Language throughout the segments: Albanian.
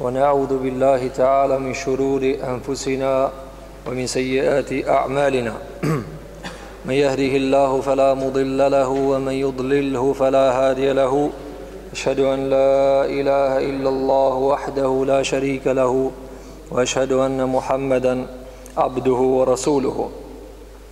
ونعوذ بالله تعالى من شرور أنفسنا ومن سيئات أعمالنا من يهده الله فلا مضل له ومن يضلله فلا هادي له أشهد أن لا إله إلا الله وحده لا شريك له وأشهد أن محمدا عبده ورسوله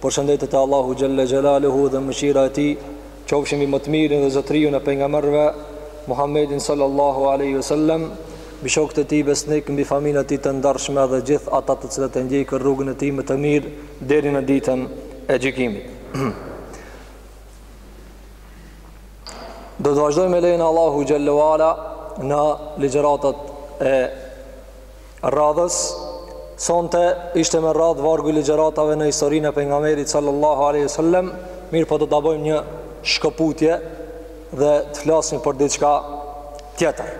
Përshëndetjet e Allahut xhel-le xhelaluhu dhe mëshira e tij qofshin mbi më të mirin dhe zotëriun e pejgamberëve Muhammedin sallallahu aleyhi ve sellem mbi shokët e tij besnikë, mbi familjen e tij të ndershme dhe gjithë ata të cilët e ndjekin rrugën e tij më të mirë deri në ditën e gjykimit. Do të vazhdojmë me lejen e Allahut xhel-le ve ala në ligjëratat e radhës. Sonte ishte me radhë vargu i ligjëratave në historinë e pejgamberit sallallahu alaihi wasallam, mirëpo do ta bëjmë një shkëputje dhe të flasim për diçka tjetër.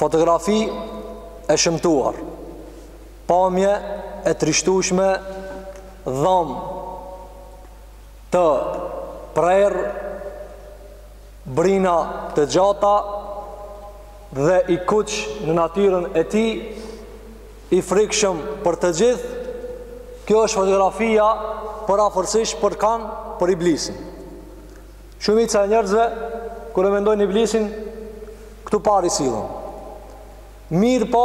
Fotografi e shëmtuar, pamje e trishtueshme, dhamë të prerë brina të gjata dhe i kuq në natyrën e tij, i frikshëm për të gjithë. Kjo është fotografia përafërsisht për kan, për iblisin. Shumica e njerëzve kur e mendojnë iblisin, këtupari sillen. Mirëpo,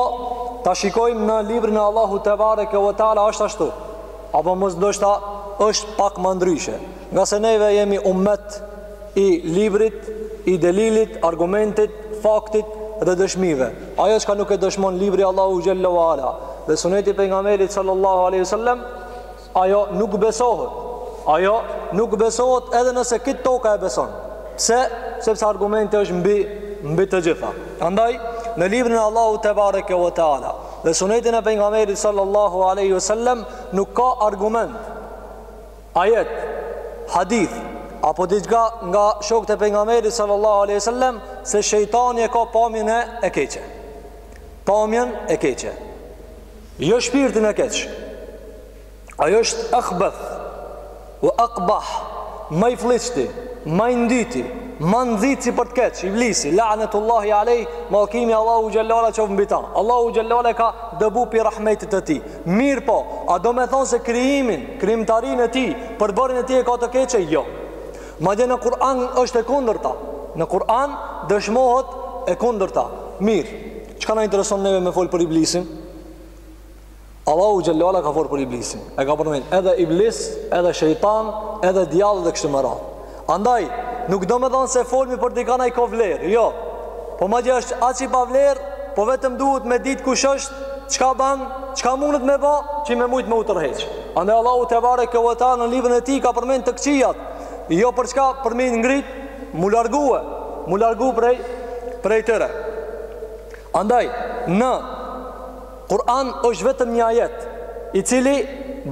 ta shikojmë në librin e Allahut tebareke ve teala është ashtu, apo mos ndoshta është pak më ndryshe, ngase neve jemi ummet i librit, i delilit, argumentit, faktit dhe dëshmive. Ajo çka nuk e dëshmon libri i Allahut xhalla ve ala dhe suneti i pejgamberit sallallahu alejhi ve sellem, Ajo nuk besohet. Ajo nuk besohet edhe nëse krejt toka e beson. Pse? Sepse argumenti është mbi, mbi të gjitha. Andaj, në librin e Allahut tebareke ve teala dhe sunetin e pejgamberit sallallahu alaihi wasallam nuk ka argument ajet hadith apo diçka nga shokët e pejgamberit sallallahu alaihi wasallam se shejtani e ka pamjen e keqe, pamjen e keqe Jo shpirtin e keq. Ai është akhbath wa aqbah, më i flliqti, më i ndyti, më nxitësi për të keq, iblisi, la'netullahi alejh, mallkimi i Allahut xhalla ve ala qoftë mbi ta. Allahu xhalla ve ala e ka dëbu pi rahmetit të tij. Mirëpo, a domethënë se krijimin, krijimtarinë e tij, përbërjen e tij e ka të keqe? Jo. Madje në Kur'an është e kundërta. Në Kur'an dëshmohet e kundërta. Mirë. Çka na intereson neve me fol për iblisin? Allahu xhalla ve ala ka fol për iblisin. E ka përmend edhe iblis, edhe shejtan, edhe djall dhe kështu me radhë. Andaj nuk domethan se folmi për dikan, ai ka vlerë. Jo. Po madje është aq i pavlerë, po vetëm duhet me ditë kush është, çka ban, çka mundet me ba, që me mujt me u tërheq. Andaj Allahu tebareke ve teala në librin e tij ka përmend të këqijat, jo për çka për me ngrit m'u largue m'u largu prej prej tëre andaj në Kur'an është vetëm një ajet i cili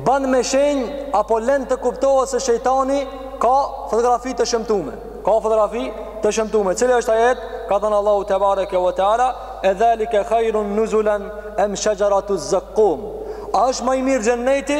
ban me shenjë apo len të kuptohet se shejtani ka fotografi të shëmtume ka fotografi të shëmtume cili është ajet ka thanë Allahu te bareke ve teala a dhalike khairun nuzulan am shajaratu zakkum a është ma i mirë xhenneti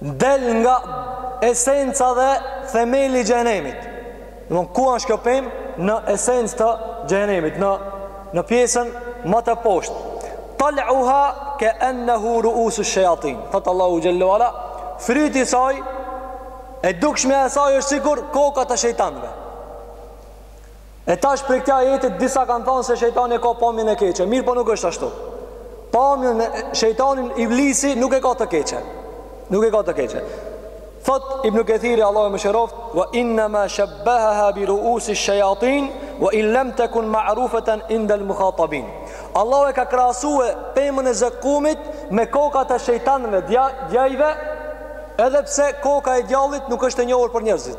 Del nga esenca dhe themeli i xhehenemit. Do ku është kjo pemë në esencë të xhehenemit, në në pjesën më të poshtë. Tal'uha ka'annahu ru'usu shayatin. Thot Allahu jalla wala. Fryti i saj e dukshmja e saj është sikur kokat e shejtanëve. E tash prej këtij ajetit disa kanë thënë se shejtani e ka pamjen e keqe. Mirëpo nuk është ashtu. Pamjen e shejtani Iblisi nuk e ka të keqe. Nuk e ka të keqe. Thot Ibn Kathiri Allahu e mëshiroftë, "Wa innama shabbahaha bi ru'usi shayatin wa in lam takun ma'rufatan inda al-mukhatabin." Allahu e ka krahasue pemën e zekumit me kokat e shejtanëve, djajve, edhe pse koka e djallit nuk është e njohur për njerëzit.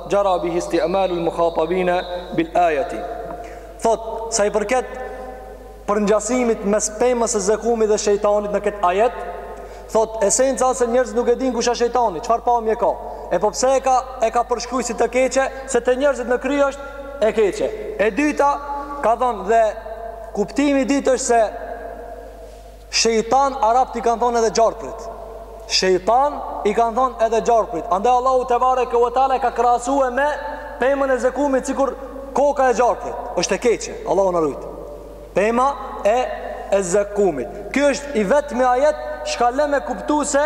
Jara bihi isti'mal al-mukhatabin bil ayati. Thot, sa i përket përngjasimit mes pemës së zekumit dhe shejtanit në këtë ajet, thot esenca se njerëzit nuk e dinë kush është shejtani, çfarë pamje ka. E po pse e ka e ka përshkru si të keqe, se te njerëzit në krye është e keqe. E dyta ka thonë dhe kuptimi i dytë është se Shejtan arabt i kanë thonë edhe gjarprit. Shejtan i kanë thonë edhe gjarprit. Andaj Allahu te bareke ve teala e ka krahasue me pemën e zekumit sikur koka e gjarprit. Është e keqe. Allahu na ruajt. Pema e e zekumit. Ky është i vetmi ajet çka lë me kuptu se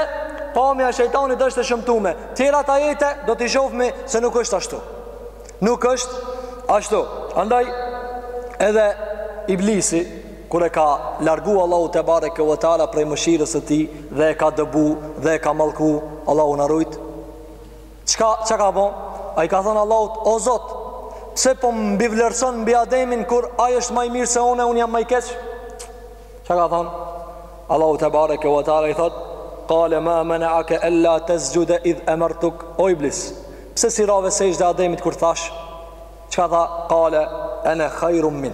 pamja e shejtanit është e shëmtume. Tjerat ajete do t'i shofmi se nuk është ashtu. Nuk është ashtu. Andaj edhe iblisi Kur e ka largu Allahu te bareke ve teala prej mëshirës së tij dhe e ka dëbu dhe e ka mallku, Allahu na ruajt. Çka çka ka bo? A i ka thënë Allahut, o Zot, pse po mbivlerëson mbi Ademin kur ai është ma i mirë se unë, unë jam ma i keq? Çka ka thënë? Allahu te bareke ve teala i thot, "Qale ma mana'aka alla tasjuda id amartuk?" O iblis, pse s'i rave sexhde Ademit kur thashë? Çka tha? Qale ana khairun min.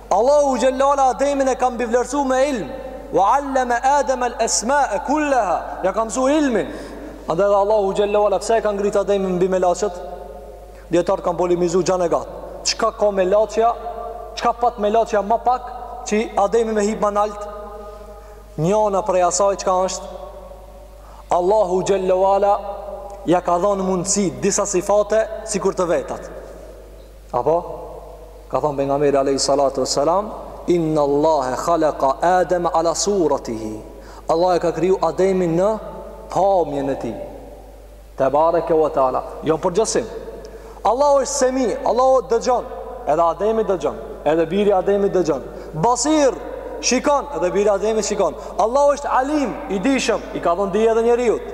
Allahu xhelle ve ala Ademin e ka mbivlerësu me ilm Wa alleme Adem el esmae kulleha Ja ka msu ilmin Andaj dhe Allahu xhelle ve ala Pse e ka ngrit Ademin mbi melaçet Dijetarët kan polemizu gjan e gat Çka ka melaçja Çka pat melaçja ma pak Që Ademi me hip ma nalt Njona prej asaj çka është Allahu xhelle ve ala Ja ka dhonë mundësi Disa sifate Sikur të vetat Apo, ka thonë Pejgamberi alejhi salatu ve selam, inne Allahe khalaka Adem ala suratihi. Allah e ka kriju Ademin në pamjen e tij. Tebareke ve teala. Jo n'përngjasim. Allah është semi, Allahu dëgjon. Edhe Ademi dëgjon. Edhe biri Ademit dëgjon. Basir, shikon. Edhe biri Ademit shikon. Allah është alim, i dijshëm. I ka dhon dije edhe njeriut.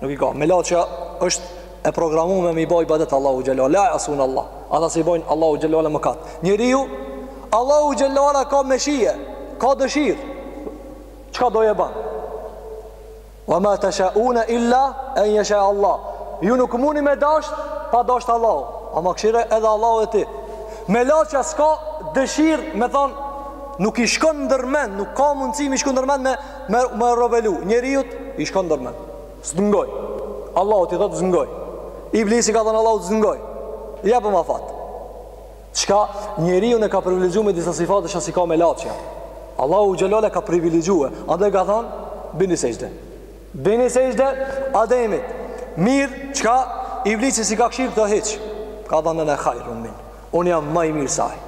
Nuk i ka. Melaçja është e programuar me i bo ibadet Allahut xhelle ve ala la jasun Allah. Ata s'i bëjnë Allahut xhelle ve ala mëkat. Njeriu Allahu xhelle ve ala ka meshie, ka dëshirë. Çka do e bën? Wa ma tashauna illa an yasha Allah. Ju nuk muni me dash pa dash Allahu. Ama këshire edhe Allahu e ti. Melaçja s'ka dëshirë, me thon nuk i shkon ndërmend, nuk ka mundësi m'i shku ndërmend me Me m'u rebelu njeriut i shkon ndërmend. S'ngoj. Allahut i thot s'ngoj. Iblisi ka thënë Allahut s'ngoj. Ja për ma fat. Çka njeriun e ka privilegjuar me disa sifate që s'i ka melaçja. Allahu xhelle ve ala e ka privilegjuar. Andaj ka thënë bini sexhde. Bini sexhde Ademit. Mir, çka Iblisi s'i ka kshir kto hiç. Ka thënë ene hajrun minh. Unë jam më i mirë se ai.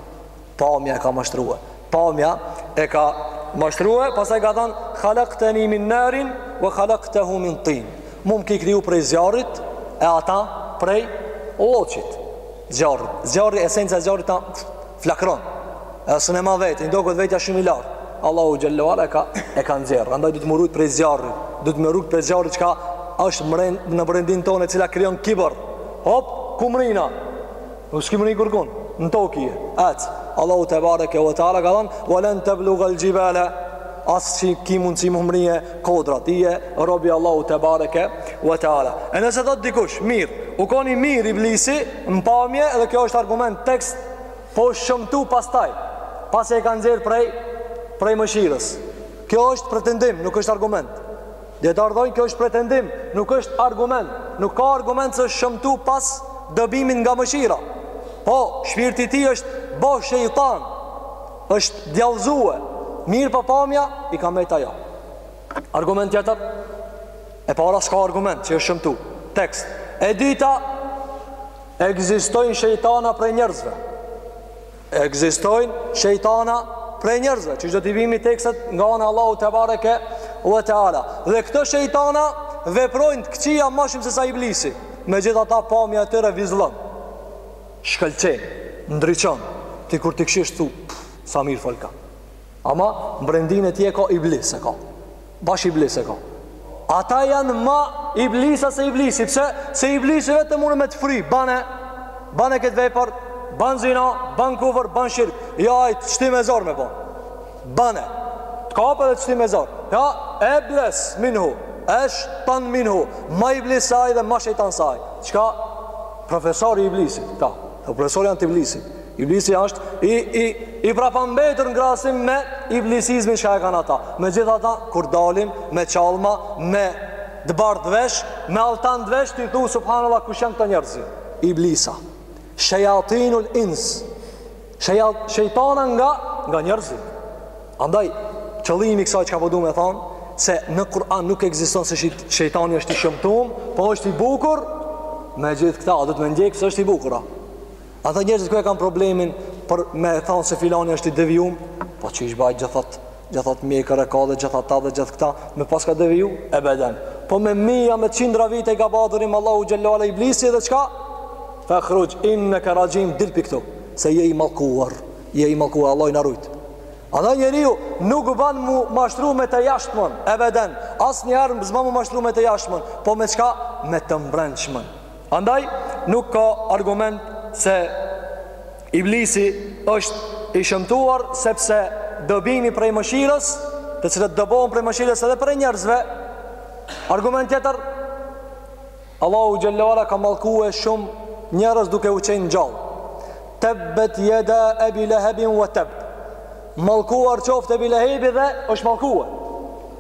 Pamja e ka mashtruar. Pamja e ka mashtruar, pastaj ka thënë khalaqtani min narin wa khalaqtahu min tin. Mu m'ki kriju prej zjarrit e ata prej lloçit. Zjarri, zjarri esenca e zjarrit ta flakron. Edhe s'e ma vetë, i duket vetja shumë i lartë. Allahu xhelle ve ala e ka nxjerr. Andaj duhet m'u rujt prej zjarrit, duhet m'u rujt prej zjarrit çka është mrend në brendin tonë e cila krijon kibër. Hop, kumrina. Nuk s'ki me mrri kurkun, në tokë je, ec. Allahu tebareke ve teala ka thënë: "Wa lan tablugha al-jibala" As si ki mundësi me mrri kodra Ti je robi Allahut tebareke ve teala E nëse thot dikush, mirë, u kon i mirë Iblisi Në pamje edhe kjo është argument tekst Po është shëmtu pastaj Pasi e ka nxjerr prej, prej mëshirës Kjo është pretendim, nuk është argument Dijetarët thonë kjo është pretendim, nuk është argument, nuk ka argument se është shëmtu pas dëbimit nga mëshira. Po, shpirti i tij është bo shejtan, është djallëzue, mirëpo pamja i ka met ajo. Argument tjetër, e para s'ka argument që është shëmtu, tekst. E dyta, ekzistojnë shejtana prej njerëzve. Ekzistojnë shejtana prej njerëzve, që do t'i bimi tekstet nga ana e Allahut tebareke ue teala. Dhe këto shejtana veprojnë të këqija ma shumë se sa iblisi. Megjithatë pamja e tyre vizllon. Shkëlqen, ndriçon. Ti kur t'i kshish thu, sa mirë folka. Ama mbrendinë e tij e ka iblis e ka. Bash iblis e ka. Ata janë ma iblisa se iblisi, pse? Se iblisi vetëm mun me të fry, bane, bane këtë vepër, ban zina, ban kufër, ban shirk. Ja, ai të shtin me zor me po. Bane. Të kap edhe të shtin me zor. Ja, ebles minhu, eshtan minhu, ma iblis se ai dhe ma shejtan se ai. Çka? Profesor i iblisit, ta. Profesorë janë të iblisit. Iblisi asht i i i prapambetur në krahasim me iblisizmin që e kanë ata. Megjithatë, kur dalin me çalma, me të bardhë vesh, me altan të vesh, ti thu subhanallahu kush janë këto njerëz? Iblisa. Shejatinul ins. Shejat, shejtana nga nga njerëzit. Andaj qëllimi i kësaj çka po du me thonë se në Kur'an nuk ekziston se shejtani është i shëmtum, po është i bukur. Me gjithë këta, do të më ndjekë se është i bukur. Ata njerëzit ku e kanë problemin për me thonë se filani është i devijum, po qysh bahet gjith at, gjith at mjekër e ka dhe gjith ata dhe gjithë këta, më paska deviju, ebeden. Po me mija, me cindra vite i ka ba adhurim Allahut xhelle ue ala Iblisi dhe çka? Fekhruxh, inneke raxhim, dil prej këtu, se je i malkuar, je i malkuar, Allahu na rujt. Ata njeriu nuk ban mu mashtru me të jashtmen, ebeden, asnjëherë s'ban mu mashtru me të jashtmen, po me çka? Me të mbrendshmen. Andaj nuk ka argument se Iblisi është i shëmtuar sepse dëbimi prej mëshirës, të cilët dëbohen prej mëshirës edhe prej njerëzve. Argument tjetër, Allahu xhelle ue ala ka mallkue shumë njerëz duke u qenë gjallë. Tebbet jeda ebi lehebin ve tebb. Mallkuar qoftë Ebi Lehebi dhe është mallkuar.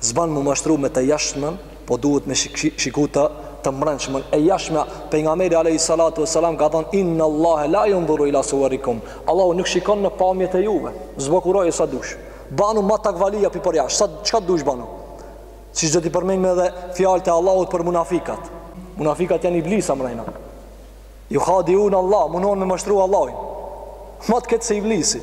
S'ban mu mashtru me të jashtmen po duhet me shiku të mbrendshmen e jashtmja pejgamberi alayhi salatu wasalam ka thon inna allah la yanzuru ila suwarikum allahu nuk shikon në pamjet e juve zbukuroju sa dush banu ma takvalia pi përjashta çka dush banu siç do t'i përmendim edhe fjalët e allahut për munafikat munafikat janë iblisa mrena juhadiun allah munohen me mashtru allahin ma të keq se iblisi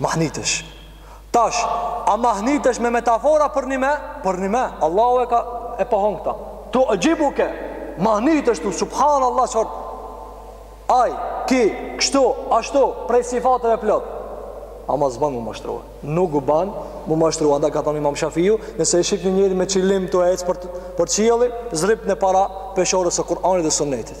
Mahnitesh. Tash, a mahnitesh me metafora përnjime? Përnjime. Allahu e ka e pohon këta. Tuxhibuke. Mahnitesh thu, subhanallah, qërë. Ai, ky, kështu, ashtu, prej sifateve plot. Ama s'ban mu mashtrua. Nuk ban mu mashtrua. Andaj ka thon imam Shafiu, nëse e shik një njeri me qilim tu ec për, për qielli, zdrypne para peshores së Kur'anit dhe sunnetit.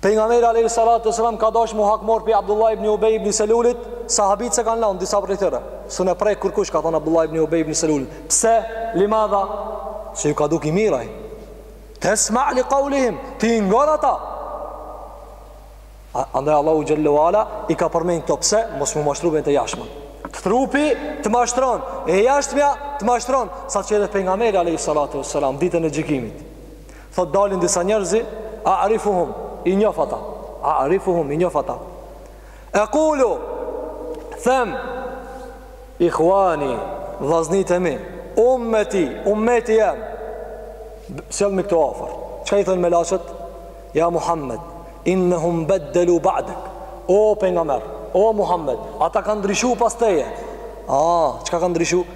Pejgamberi alayhi salatu wasalam ka dashur mu hakmor pi Abdullah ibn Ubay ibn Selulit, sahabët s'e kanë lanë disa prej tyre. Sun e prek kurkush ka thënë Abdullah ibn Ubay ibn Selul. Pse? Limadha? Se ju ka duk i mirë. Tesma li qaulihim, ti i ngon ata. Andaj Allahu xhelle ve ala i ka përmend këto pse mos mu mashtru me të jashtmen. Trupi të mashtron, e jashtmja të mashtron, sa që edhe pejgamberi alayhi salatu wasalam ditën e gjykimit. Thotë dalin disa njerëz, A'rifuhum, i njoh ata. A'rifuhum, i njoh ata. Aqulu, them, Ikhwani, vllaznit e mi, ummeti, ummeti jem. Sillmi këtu afër. Çka i thonë melaqet? Ja Muhammed, innahum baddalu ba'dak. O pejgamber, o Muhammed, ata kanë ndryshu pas teje. Ah, çka kanë ndryshuar?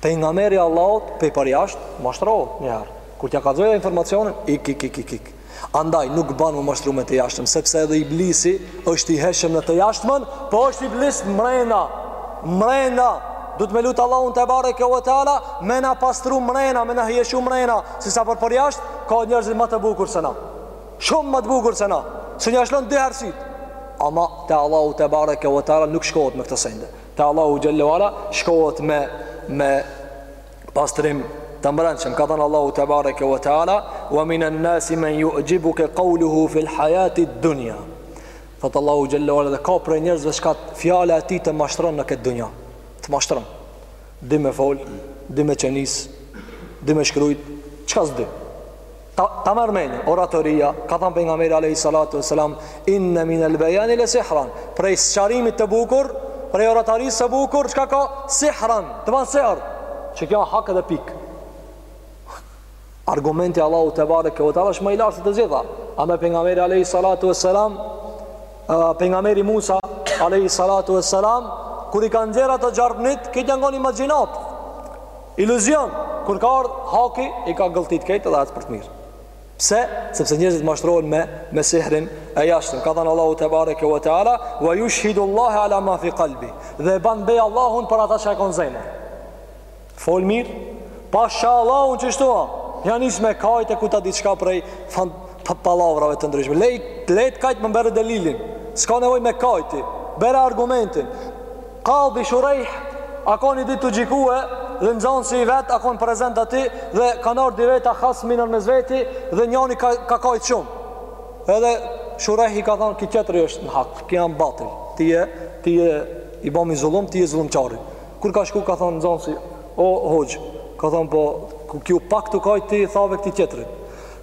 Pejgamberi i Allahut prej përjashtë mashtrohet një herë. Kur t'ja kallzojnë informacionin, ik ik ik ik ik. Andaj nuk ban m'u mashtru me të jashtmen, sepse edhe iblisi është i hijshëm në të jashtmën, po është iblis mrena. Mrena duhet me lut Allahun tebareke ve teala me na pastru mrena, me na hijeshu mrena, si sa por përjashtë ka njerëz ma të bukur se na. Shumë ma të bukur se na. Se na e shlyn dy herësh. Ama te Allahu tebareke ve teala nuk shkohet me këto sende. te Allahu xhelle ve ala shkohet me me pastrim të mbrendshëm ka thënë Allahu tebareke ve teala wa minan nasi man yu'jibuka qawluhu fil hayati dunya thot Allahu xhelle ve ala dhe ka prej njerëzve çka fjala e tij të mashtron në këtë dunja të mashtron din me fol din me qëndis din me shkrujt çka s'di Ta, ta marrë menjen, oratoria, ka thanë Pejgamberi Alejhi Salatu ve Selam, inne minel bejani le sihran, prej sëqarimit të bukur, prej oratorisë të bukur, qka ka sihran, të banë sihr, çkije hakun dhe pikë. Argumenti i Allahut tebareke ve teala është më i lartë se të gjitha, ama Pejgamberi Alejhi Salatu ve Selam, pejgamberi Musa, Alejhi Salatu ve Selam, kur i kanë nxjerrë ata gjarpnit, krejt janë kanë Iluzion, kur ka ardhë haki i ka gëlltit krejt edhe atë për të mirë. Pse? Sepse njerëzit mashtrohen me me sihrin e jashtëm. Ka thënë Allahu tebareke ve teala, "Wa yushhidu Allah ala ma fi qalbi." Dhe e ban be Allahun për ata që e ka n'zemër. Fol mirë, pasha Allahun qështu. Ja nis me kajt e ku ta di çka prej farë pa pallavrave të ndryshme. Lej, le t'kajt, ma bjere delilin. S'ka nevojë me kajt. Bjere argumentin. Kadhi Shurejh a kon një ditë tu gjikue dhe nxënësi i vet a kon prezent aty dhe kanë ardh dy veta hasmin e kanë mes veti dhe njëri ka ka kajt shumë. Edhe Shurejhi ka thënë ki tjetri është në hak, ti je n'batil. Ti je ti je i bami zullum, ti je zullumqari. Kur ka shku ka thënë nxënësi, o hoxh, ka thënë po ky u kput tu kajt ti i thave këtij tjetrit.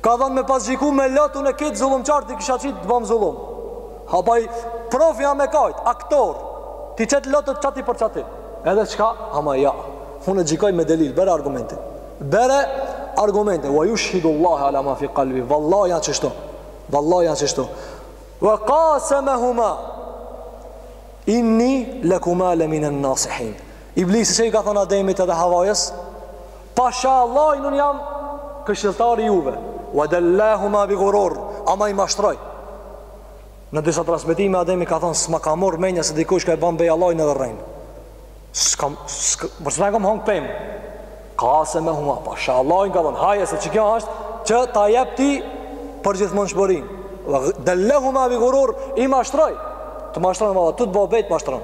Ka thënë me pas gjyku me lot unë këtë zullumqar ti kisha qitë të bëmë zullum. Hapaj, prof jam me kajt, aktor. T'i qet lotët qaty për qaty. Edhe çka, ama ja. Unë e gjykoj me delil, bjeri argumente. Bjeri argumente. Wa jushhidu Allah ala ma fi kalbi. Valla janë qështu. Valla janë qështu. Wa kasemehuma. Inni lekuma le minen nasihin. Iblisi ç'i ka thënë Ademit edhe Havajës, Pasha Allahin unë jam këshilltari juve wa dallahuma bi ghurur ama i mashtroi në disa transmetime Ademi ka thënë s'ma ka marr menja se dikush ka e bën be n'Allahin edhe rren s'kam për s'na kam hangër pemë kasemehuma pasha Allahin ka thënë haje se që kjo është që ta jep ti për gjithmonë shpërin wa dallahuma bi ghurur i mashtroi të mashtron valla tu të bë be të mashtron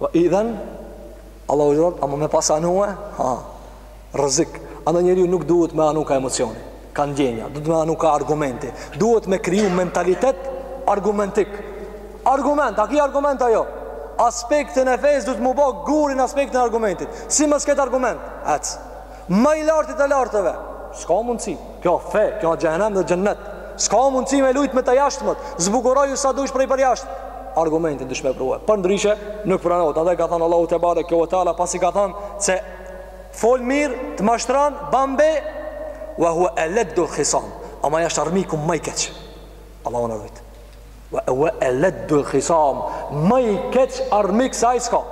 Wa idhan Allahu xhirot, ama me pas anue, ha, rrezik. Andaj njeriu nuk duhet me anu ka emocioni, ka ndjenja, duhet me anu ka argumenti. Duhet me kriju mentalitet argumentik. Argument, a ki argument a jo? Aspektin e fesë duhet mu bo gur n'aspektin e argumentit. Si mos ketë argument? Ec. Më i larti i të lartëve. S'ka mundësi. Kjo fe, kjo xhehenem dhe xhennet. S'ka mundësi me lujt me të jashtmet. Zbukuroju sa dush prej përjashtë. Argumentin dush me pru. Përndryshe nuk pranohet. Andaj ka thënë Allahu tebareke wa teala pasi ka thënë se fol mirë, të mashtron, ban be wa huwa aladul khisam. Ama ai asht armiku më i keq. Allahu na rujt. Wa aladdu al khisam më i keq armik se ai s'ka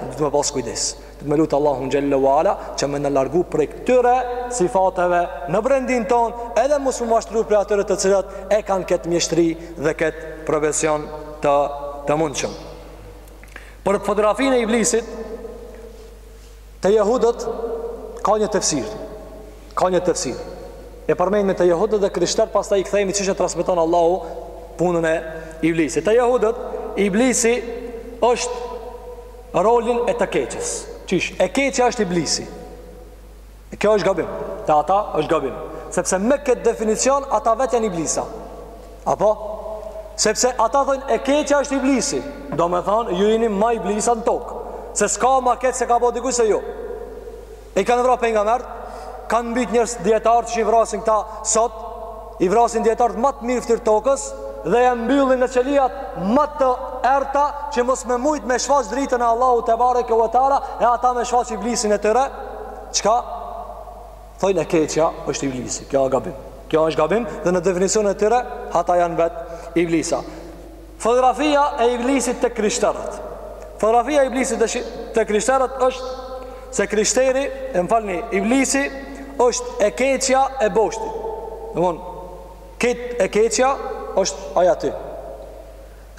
duhet me pas kujdes duhet me lutë Allahun xhelle wa ala që me na largu prej këtyre sifateve në brendinë tonë edhe mos me u mashtru prej atyre të cilat e kanë këtë mjeshtri dhe këtë profesion të, të mundshëm për fotografinë e iblisit Te jehudët ka një tefsir. Ka një tefsir. E përmendim te jehudët dhe krishterët, pastaj i kthehemi siç e transmeton Allahu punën e iblisit. Te jehudët iblisi është rolin e të keqes. Qysh, e keqja është iblisi. Kjo është gabim. Te ata është gabim. Sepse me këtë definicion ata vetë janë iblisa. Apo? Sepse ata thonë e keqja është iblisi. Domethanë, ju jeni ma iblisa në tokë. Se s'ka ma keq s'e ka bo dikush se ju. I kanë vra pejgamberët, kanë mbyt njerëz dijetarë që i vrasin këta sot, i vrasin dijetarët ma të mirë n'fytyrë t'tokës dhe i mbyllin në qelijat ma të errëta që mos me mujt me shfaq dritën e Allahut tebareke wa teala e ata me shfaq iblisin e tyre, çka? Thojnë e keqja është iblisi, kjo është gabim. Kjo është gabim dhe në definicionin e tyre, ata janë vetë iblisa. Fotografia e iblisit të krishterët. Fotografia e iblisit te krishterët është se krishteri, e më falni, iblisi është e keqja e boshti. Në mund, kejt e keqja është ai aty.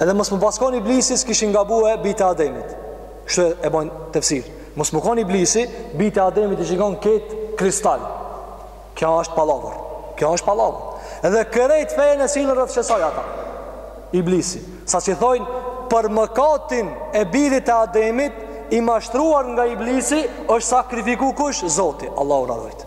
Edhe mos me pas kon iblisi s'kishin gabue bijtë e Ademit. Kështu e bojnë tefsir. Mos me kon iblisi, bijtë e Ademit ishin kon kejt kristal. Kjo është pallavër. Kjo është pallavër. Edhe krejt fejën e sjellin rreth qësaj ata. Iblisi. Sa që thojnë, për mëkatin e birit e Ademit, i mashtruar nga iblisi, është sakrifiku kush? Zoti. Allahu na rujt.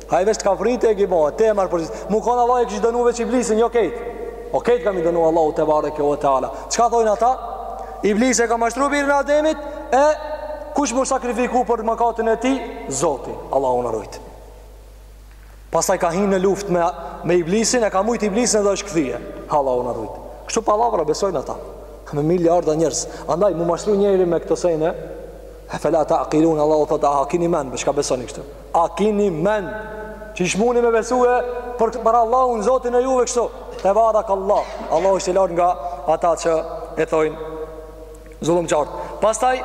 Ai veç t'ka fry, ti e ki bo, ti e merr për zë. Mu kon Allahu e kish dënuar veç iblisin, jo kejt. Po kejt ka me i dënuar Allahu tebareke ve teala. Çka thonë ata? Iblisi e ka mashtruar birin e Ademit e kush me u sakrifiku për mëkatin e tij? Zoti, Allahu na rujt. Pastaj ka hinë në luftë me me iblisin, e ka mujt iblisin dhe është kthye. Allahu na rujt. Kështu pallavra besojnë ata. Me miliarda njerëz. Andaj mu mashtru njeri me këto sene. E fela ta'kilun Allahu thotë a kini mend, çka besoni kështu? A kini mend Qysh muni me besue Për, për Allahun Zotin e juve kështu Tebarekallah Allahu është i lartë nga ata që e thojnë zullumqarët Pastaj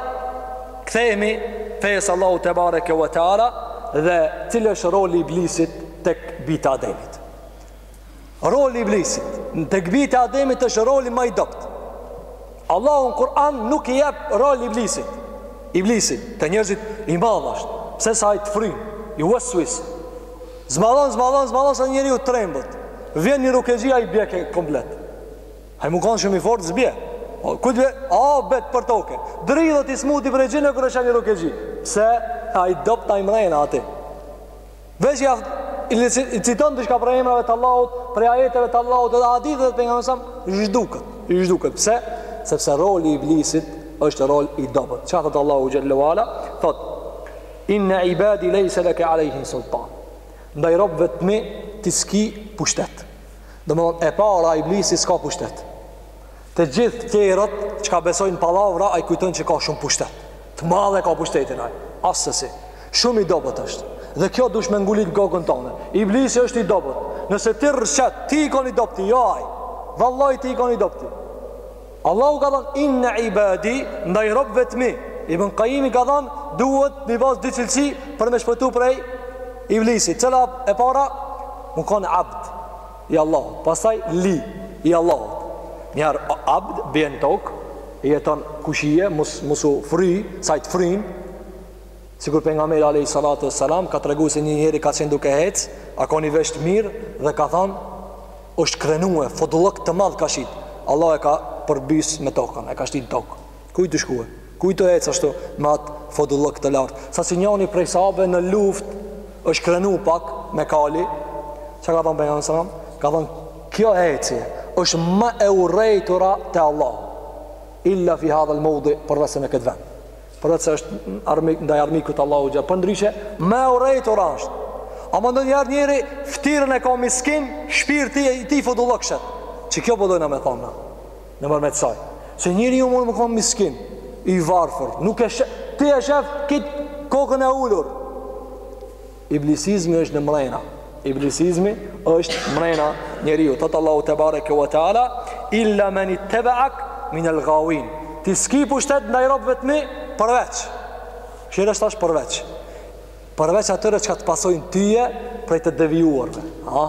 Kthehemi Fejës Allahut tebareke ve teala Dhe cili është roli i iblisit Tek bijtë e Ademit Roli i iblisit tek bijtë e Ademit është roli ma i dobët. Allahu në Kur'an nuk i jep rol iblisit. Iblisi te njerëzit i madh është. Pse se ai të frin, i weswis. Zmadhon, zmadhon, zmadhon sa njeriu trembet. Vjen një rukjexhi ai bjeke komplet. Ai me kanë shumë i fortë s'bje. Po kur vjen? A bet për toke. Dridhet i smuti prej xhinit kur është një rukjexhi. Se ai i dobti mrena aty. Veç ja reciton diçka prej emrave të Allahut, prej ajeteve të Allahut dhe haditheve të pejgamberit alejhi selam zhduket, zhduket. Pse? Sepse roli i iblisit është rol i dobët. Çfarë thot Allahu xhel-le ve ala? Thot Inna ibadi laysa laka alayhim sultan. Ndaj robëve të mi ti s'ki pushtet. Domthon e para iblisi s'ka pushtet. Të gjithë tjerët çka besojnë pallavra ai kujton që ka shumë pushtet. Të madhe ka pushtetin ai. Assesi. Shumë i dobët është. Dhe kjo dush me ngulit n'kokën tonë. Iblisi është i dobët. Nëse ti rrshet, ti je kon i dobti, jo ai. Vallaj ti je kon i dobti. Allahu ka thënë inna ibadi ndaj robëve të mi. Ibn Qayimi ka thënë duhet me i pas dy cilësi për me shpëtu prej iblisi. Cila e para, me kon abd. I Allahut, pastaj Li, i Allahut. Njëherë abd bie në tokë, jeton kush je, mos mos u fry, sa i të fryjn. Sikur pejgamberi alayhi salatu wassalam ka tregu se një njeri ka qenë duke ec, a kon i vesht mirë dhe ka thanë është krenue, fodullok të madh ka shit. Allahu e ka përbys me tokën, e ka shti n'tokë. Ku je tu shkue? Ku je tu ec ashtu me atë fodullëk të lartë? Sa si njani prej sahabëve në luftë është krenu pak me kali, çka ka thonë pejgamberi alejhi selam? Ka thonë, kjo ecje është më e urrejtura te Allahu, illa fi hadhe l-mevdi përveç se në këtë vend. Përveç se është armik, ndaj armikut Allahut xhe, përndryshe, më e urrejtura është. Ama ndonjëherë njeri, ftyrën e ka miskin, shpirti i tij fodullëk shet. Që kjo po dojna me thonë, Nëpërmjet saj Se njeriu mund me konë miskin I varfër Nuk e sheh Ti e shef Kit kokën e ulur Iblisizmi është në mrena Iblisizmi është mrena njeriut Thotë Allahu tebareke ve teala Illa menittebeake Minel gawin Ti s'ki pushtet ndaj robve të mi Përveç Shihe tash përveç Përveç atyre çka të pasojnë ty Prej të devijuarve Ha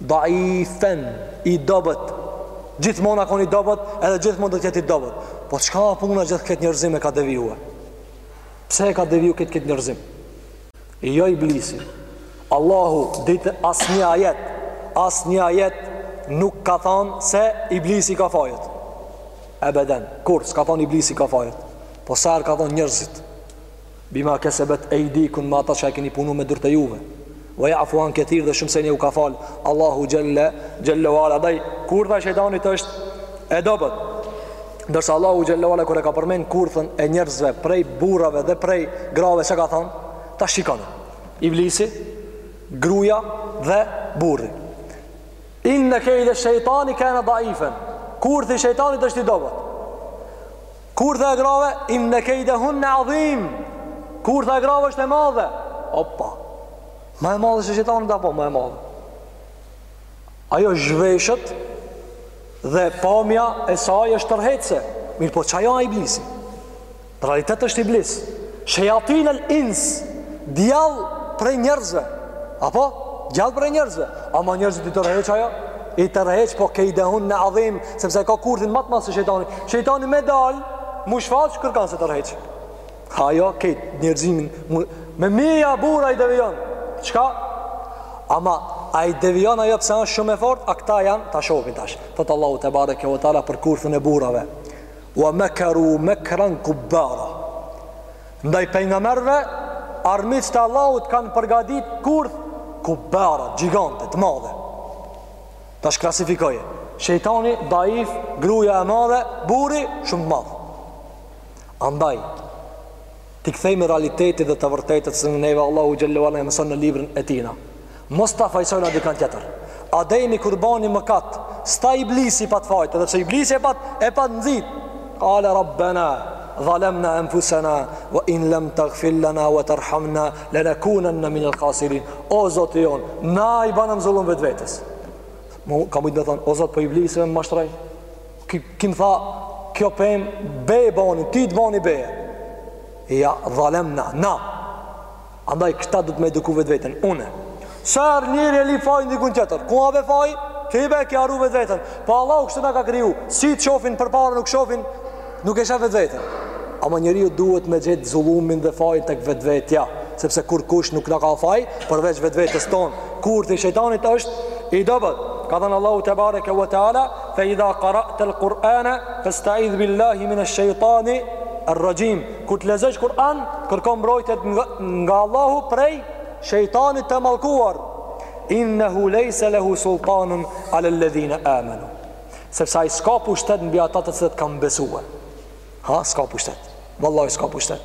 Daifen, i dobët. Gjithmonë a kon i dobët, edhe gjithmonë do të jetë i dobët. Po çka a puna gjithë këtë njerëzim e ka devijue? Pse e ka deviju këtë këtë njerëzim? Jo iblisi. Allahu ditë asnjë ajet, asnjë ajet nuk ka thanë se iblisi i ka fajet. Ebeden, kurrë s'ka thonë iblisi i ka fajet. Po sa herë ka thonë njerëzit? Bima kesebet eidikum me ata që e keni punu me durt e juve. Wa ya'fu an kathir dhe shumë sene u ka fal Allahu xhelle xhelle wala. Ndaj kurtha e shejtanit është e dobët. Ndërsa Allahu xhelle wala kur e ka përmend kurthën e njerëzve prej burrave dhe prej grave çka ka thon? Ta shikoni. Iblisi, gruaja dhe burri. Inna kayda shaytani kana da'ifen. Kurthi i shejtanit është i dobët. Kurtha e grave inne kejdehunne adhim Kurtha e grave është e madhe Opa Ma e madhe se e shejtanit a po ma e madhe Ajo zhveshet Dhe pamja e saj është tërheqëse Mirëpo ça ajo a iblisi N'realitet është iblis Shejatin el ins Djall prej njerëzve Apo? Djall prej njerëzve Ama njerëzit i tërheq ajo I tërheq po kejdehunne adhim, sepse ka kurthin ma t'madh se shejtani. Shejtani me dalë, mu shfaqë, kërkan s'e tërheq. Ajo, kejt, njerëzimin, mu, me mija burra i devijon. Çka? Ama, a i devijon ajo pse është shumë e fort, a këta janë, ta shofim tash. Thotë Allahu tebareke ve teala për kurthin e burrave. Wa mekeru mekran kubbara. Ndaj pejgamberëve, armiqtë e Allahut kanë përgatit kurth kubra gjigante të madhe. Tash klasifikoje. Shejtani daif, gruaja e madhe, burri shumë të madh. Andaj t'i kthehemi realitetit dhe të vërtetës se neve Allahu xhallahu ala mëson në librin e tina. Mos ta fajsojna dikën tjetër. Ademi kur bani mëkat, s'tha iblisi pat fajt, edhe pse iblisi e pat e pat nxit. Qala rabbana zalamna anfusana wa in lam taghfir lana wa tarhamna lanakunanna min al-khasirin. O Zoti jon, na i banëm zullum vetvetes. A ka mujt me thon, o Zot po iblisi më mashtroi. Ky ky m'tha, kjo pem be boni, t'i boni be. Ja zalamna na. Andaj këta duhet me eduku vetveten. Une. Sa herë njeri e lin fajn dikun tjetër. Ku a ve faj? Ti be ke harru vetveten. Pa po Allahu kështu na ka kriju. Sytë shofin përpara nuk shofin. Nuk e sheh vetveten. Ama njeriu duhet me gjet zullumin dhe fajin tek vetvetja. Sepse kurkush nuk na ka faj, përveç vetvetes tonë. Kurthi i shejtanit është i dobët. Ka thënë Allahu tebareke ve teala, "Fa idha qara'ta al-Qur'ana fasta'idh billahi min ash-shaytani ar-rajim." Kur të lexosh Kur'an, kërko mbrojtje nga Allahu prej shejtanit të mallkuar. Innehu lejse lehu sultanun ale ledhine amenu. Sepse ai s'ka pushtet mbi ata të cilët kanë besuar. Ha, s'ka pushtet. Vallahi s'ka pushtet.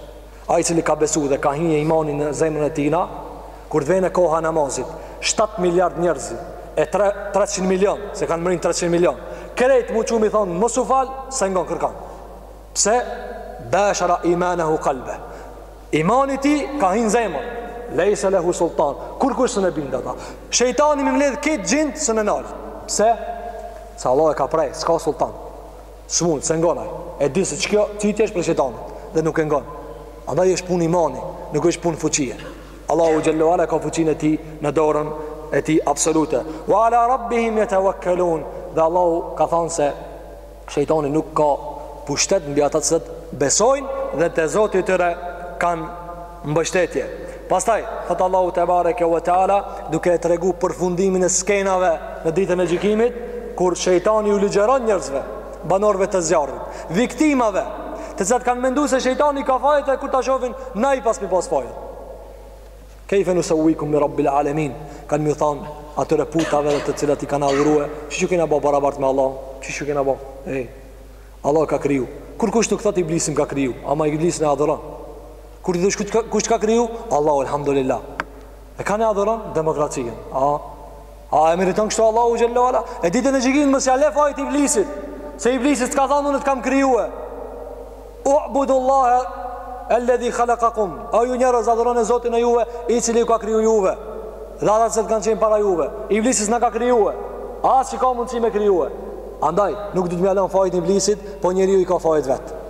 Ai i cili ka besuar dhe ka hi imani në zemrën e tina, kur vjen koha namazit, 7 miliard njerëz e 300 milion, s'e kanë mrri 300 milion. Krejt m'u çu m'i thon, mos u fal, s'e ngon kërkan. Pse? Bashara imanehu kalbe. Imani i ka hi n'zemër. Lejse lehu sultan. Kurkush s'un e bind atë. Shejtani me mledhë këtë gjind s'un e nal. Pse? Se Allah e ka prej, s'ka sultan. S'mund, s'e ngon ai. E di se që kjo, që është prej shejtanit. Dhe nuk e ngon. Andaj është pun imani, nuk është pun fuqie. Allahu xhelle ve ala ka fuqinë e tij në dorën e tij absolute. Wa ala rabbihim jetë e Dhe Allahu ka thanë se Shejtani nuk ka pushtet mbi ata të cilët besojnë dhe te Zoti i tyre kanë mbështetje. Pastaj, thotë Allahu tebareke ve teala, duke e tregu përfundimin e skenave në ditën e gjykimit, kur shejtani u ligjëron njerëzve, banorëve të zjarrit, viktimave, të cilat kanë menduar se shejtani ka fajt e kur ta shohin n'i pas m'i pas fajet. Kejfe nusawwikum bi Rabbil Alemin, kanë m'i thanë atyre putave dhe të cilat i kanë adhurue, qysh ju kena bo barabart me Allahun, qysh ju kena bo, e, Allah ka kriju, kurkush nuk thot iblisi m'ka kriju, ama iblisin e adhuron, kur t'i thush kush ka kriju, Allahu, elhamdulillah, e kanë e adhuron demokracinë, a, A e meriton kështu Allahu xhallahu ala? E ditën e gjykimit mos ia le fajt iblisit. Se iblisi t'ka thanë unë të kam krijue. U'budullaha alladhi khalaqakum. O ju njerëz adhuroni Zotin e juve, i cili ju ka kriju juve. Dhe ata që kanë qenë para juve. Iblisi s'na ka krijue. A si ka mundësi me krijue? Andaj, nuk du t'mi ja lan fajt iblisit, po njeriu i ka fajt vet.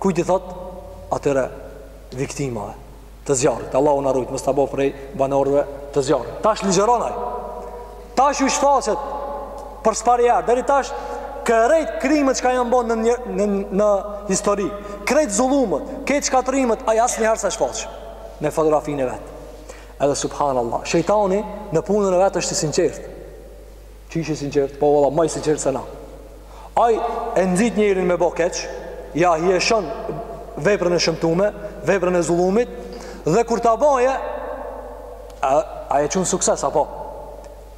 Kur i thotë atyre viktimave të zjarrit, Allahu na rujt mos t'na boj prej banorëve të zjarrit. Tash ligjëron ai. Tash ju shfaqet për s'pari her, deri tash krejt krimet çka janë bo në, në, në histori, krejt zullumet, krejt shkatrrimet, ai asnjëherë s'e shfaq fotografinë e vet. Edhe subhanallah, shejtani në punën e vet është i sinqertë. Qysh i sinqert? Po valla, ma i sinqert se na. Ai e nxit njerin me bo keq, ja hieshon veprën e shëmtume, veprën e zullumit dhe kur ta boje a a e qun sukses apo?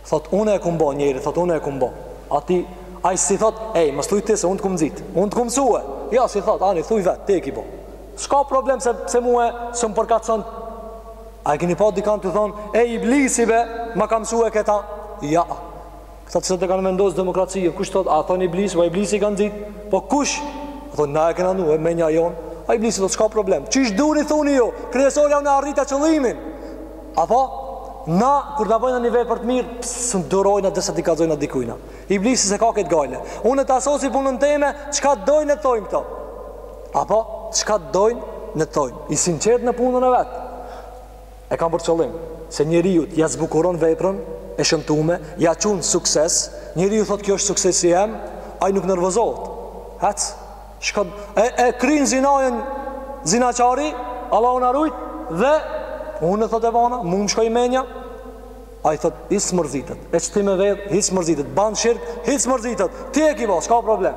Thot unë e kum bo njeri, thot unë e kum bo. A ti ai s'i thot, ej, mos thuj ti se unë të kum nxit. Unë të kum msue. Ja s'i thot, ani thuj vet, ti e ki bo. S'ka problem se pse mua s'm përkatcon A e keni pa dikan tu thonë, ej iblisi be, ma ka mësue këta? Ja, këta qi e kanë vendosë demokracinë, kush thotë, a thonë iblisi, po iblisi i ka nxit, po kush? A thonë, na e kena menue, menja jonë, a iblisi thotë, s'ka problem, qysh duni, thuni ju, kryesorja unë arrita qëllimin, apo, na, kur ta bëjna ni vepër të mirë, s'durojna, derisa t'i kallzojna dikujna. Iblisi s'e ka këtë gajle. Unë ta sosi punën teme, çka të dojnë le t'thojnë këto. Apo, çka të dojnë le t'thojnë. I sinqert në punën e vet. E kam për qëllim, se njeriut ja zbukuron veprën, e shëmtume, ja qunë sukses, njeriu thotë kjo është suksesi em, ai nuk nervozohet. Hec, shko, e, e kryn zinanë zinaqari, Allahu na rujt, dhe, unë thotë e bana, mu më shkoj menja, Ai thot, hiç s'mërzitet. E shtin me vjedh, hiç s'mërzitet. Ban shirk, hiç s'mërzitet. Ti e ki ba, s'ka problem.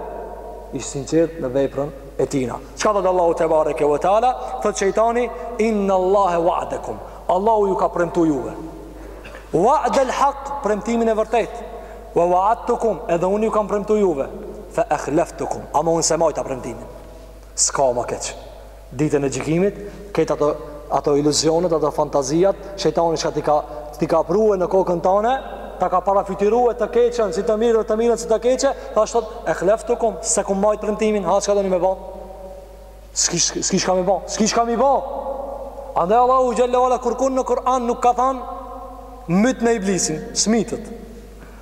I sinqert në veprën e tina. Çka thot Allahu te bareke ve teala? Thot shejtani, inna Allahe wa'dakum. Allahu ju ka premtu juve. Wa'd al haq, premtimin e vërtet. Wa wa'adtukum, edhe unë ju kam premtu juve. Fa akhlaftukum, ama unë s'e majta premtimin. S'ka ma keq. Ditën e gjykimit, ketë ato ato iluzionet, ato fantaziat, shejtani çka ti ka ti ka prue në kokën tane, ta ka parafytyrue të keqen si të mirë dhe të mirën si të keqe, tash thot ekhleftukum, s'e kum majt premtimin, ha çka doni me bo? S'ki s'ki çka me bo, s'ki çka me bo. Andaj Allahu xhallahu ala kurkun në Kur'an nuk ka thanë mytne iblisin, s'mytet.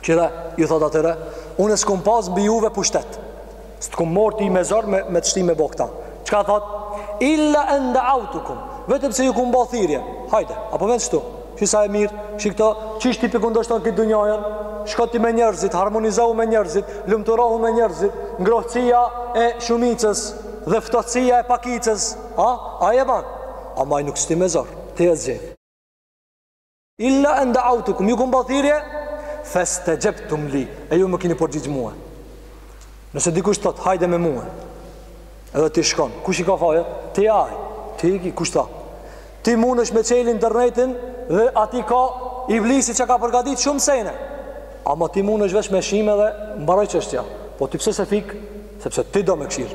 Kqyre, ju thot atyre, unë s'kum pas mbi juve pushtet. S'kum mor ti me zor me, me të shti me bo këta. Çka thot? Illa en deautukum, vetëm se ju kum bo thirje. Hajde, a po ven kshtu, shi sa e mirë, shi këto, qysh ti po i kundërshton këtë dunjajën, shko ti me njerëzit, harmonizohu me njerëzit, lumturohu me njerëzit, ngrohtësia e shumicës dhe ftohtësia e pakicës, a? Ai e ban. Ama ai nuk t'shti me zor, ti e zgjedh. Illa en da'autukum, ju kum bë thirrje, fastajabtum li, e ju më keni përgjigj mua. Nëse dikush thot, hajde me mua. Edhe ti shkon. Kush i ka fajet? Ti ai. Ti i ki, kush t'tha? Ti munesh me çel internetin dhe aty ka iblisi që ka përgatit shumë sene. Ama ti munesh veç me e shym edhe mbaroj çështja. Po ti pse s'e fik? Sepse ti do me kqyr.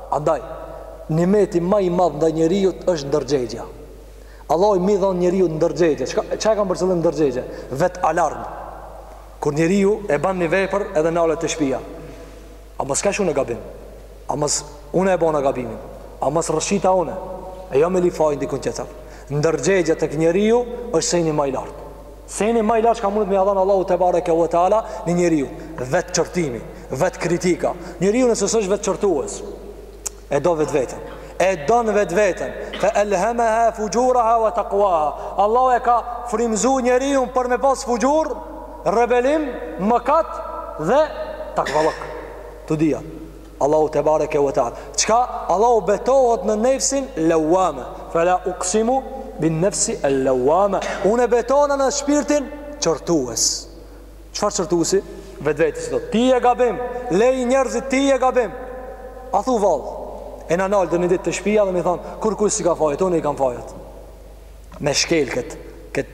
Andaj, nimeti ma i madhë ndaj njeriut është ndërgjegja. Allahu me i dhonë njeriut ndërgjegje. Ça, ça e kam për qëllim ndërgjegje? Vetalarm. Kur njeriu e ban një vepër edhe nalet te shpia. A mos kesh une gabim? A mos une e bona gabimin? A mos rrëshqita une? E jo me li fajin dikun tjetër. Ndërgjegja tek njeriu është seni ma i lartë. Seni ma i lart çka mundet me ia dhanë Allahu te bareke ve teala një njeriu, vetqortimi, vetkritika. Njeriu nëse s'është vetqortues, e do vetveten. E don vetveten. Fe elhemeha fuxhuraha wa taqwaha. Allahu e ka frymëzu njeriun për me pas fuxhur, rebelim, mëkat dhe takvallëk. Tu dyjat. Allahu te bareke ve teala. Çka Allahu betohet në nefsin lawame. Fala uksimu bin nefsi el lawame. Unë betohna në shpirtin qortues. Çfarë qortuesi? Vetvetes. O. ti je gabim, lej njerëzit ti je gabim. A thu vallë jena nal ndonji ditë te shpia dhe me thon kurkush s'i ka fajet, unë i kam fajet. Me shkel kët, kët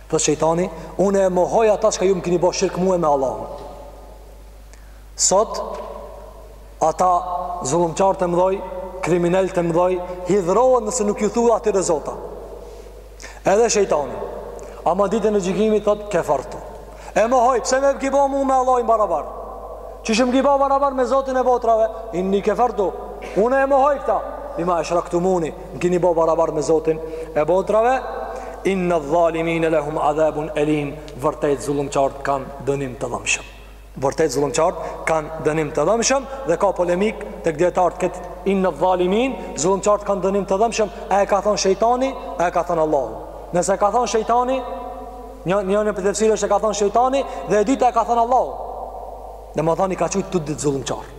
Thotë shejtani, unë e mohoj ata çka ju më kini bo shirk mue me Allahun. Sot, ata zullumqarët e mdhoj, kriminelët e mdhoj, hidhrohen nëse nuk ju thu atyre zota. Edhe shejtani, ama ditën e gjykimit, thotë, kefertu. E mohoj, pse më ki bo mu me Allahun barabar? Qysh më ki bo barabar me zotin e botrave? Inni kefertu. Unë e mohoj këta. Bima eshraktumuni. Më kini bo barabart me Zotin e botrave Inne dhalimine lehum adhabun elim Vërtet zullumqarët kanë dënim të dhëmshëm Vërtet zullumqarët kanë dënim të dhëmshëm Dhe ka polemikë tek dijetarët këtë Inne dhalimine Zullumqarët kanë dënim të dhëmshëm A e ka thonë shejtani A e ka thonë Allahu Nëse e ka thonë shejtani Njëni prej tefsireve është e ka thonë shejtani Dhe e dyta e ka thonë Allahu Domethan i ka qujt të dytë zullumqarë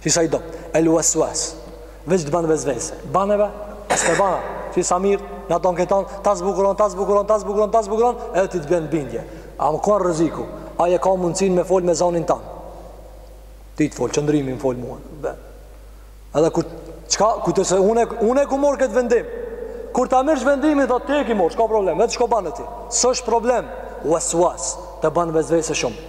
Ti sa i dobt, el weswas. Veç të bën vesvese. Baneve, s'te bana. Ti sa mirë, na don këto, ta zbukuron, ta zbukuron, ta zbukuron, ta zbukuron, edhe ti të bën bindje. A më ka rreziku? A e ka mundësinë me fol me zonin tand. Ti të fol, qëndrimin fol mua. Be. Edhe kur çka, kujton se unë unë kum marrë kët vendim. Kur ta merrsh vendimin do të thotë ki marrë, s'ka problem, veç çka ban ti. S'është problem. Weswas, të bën vesvese shumë.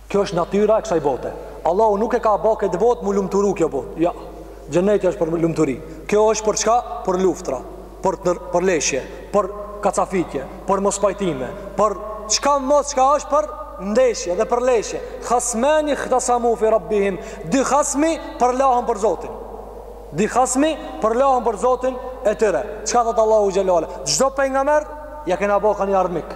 Kjo është natyra e kësaj bote. Allahu nuk e ka ba këtë botë m'u lumturu kjo botë. Ja, xhenneti është për lumturi. Kjo është për çka? Për luftra, për, tër, për leshje, për kacafitje, për mospajtime, për çka mos çka është për ndeshje dhe përleshje. Khasmani khtasamu fi rabbihim, dy hasmi përlahen për Zotin. Dy hasmi përlahen për Zotin e tyre. Çka thotë Allahu xhel-le ala? Çdo pejgamberi, ja kena bo ka një armik.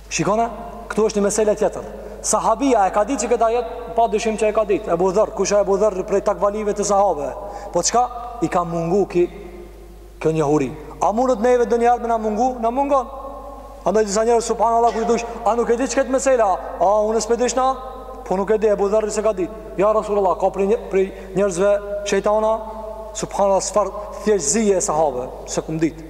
Shikone, këtu është një mesele tjetër. Sahabia e ka ditë qëkëtë ajet, pa dyshim që e ka ditë. Ebu Dherr, kush a Ebu Dherr prej takvalive të sahabeve. Po çka? I ka mungu ki kjo njohuri. A mundet neve donjëherë me na mungu? Na mungon. Andaj disa njerëz, subhanallah, kur i thush, a nuk e di qëkëtë mesele? A, a unë s'po e dishna? Po nuk e di, Ebu Dherri s'e ka ditë. Ja, Rasulullah, ka prej, nje, prej njerëzve shejtana? Subhanallah, çfarë thjeshtësie e sahabeve, s'e kum ditë.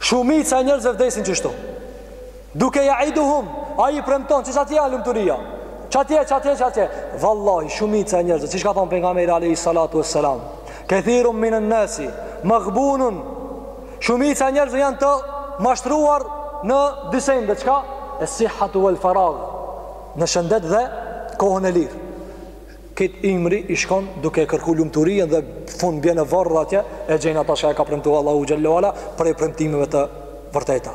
Shumica e njerëzve vdesin qështu. Duke jaiduhum, ai i premton, qatje a lumturia. Qatje, qatje, qatje. Vallahi shumica e njerëzve, siç ka thënë pejgamberi alejhi salatu wassalam, kathirum min an-nasi maghbunun. Shumica e njerëzve janë të mashtruar në dy sende, çka? Es-sihatu wel faragh, në shëndet dhe kohën e lirë. Krejt ymri i shkon duke e kërku lumturinë dhe n'fund bjen në varr dhe atje e gjen ata çka e ka premtuar Allahu xhel-le ue ala prej premtimeve të vërteta.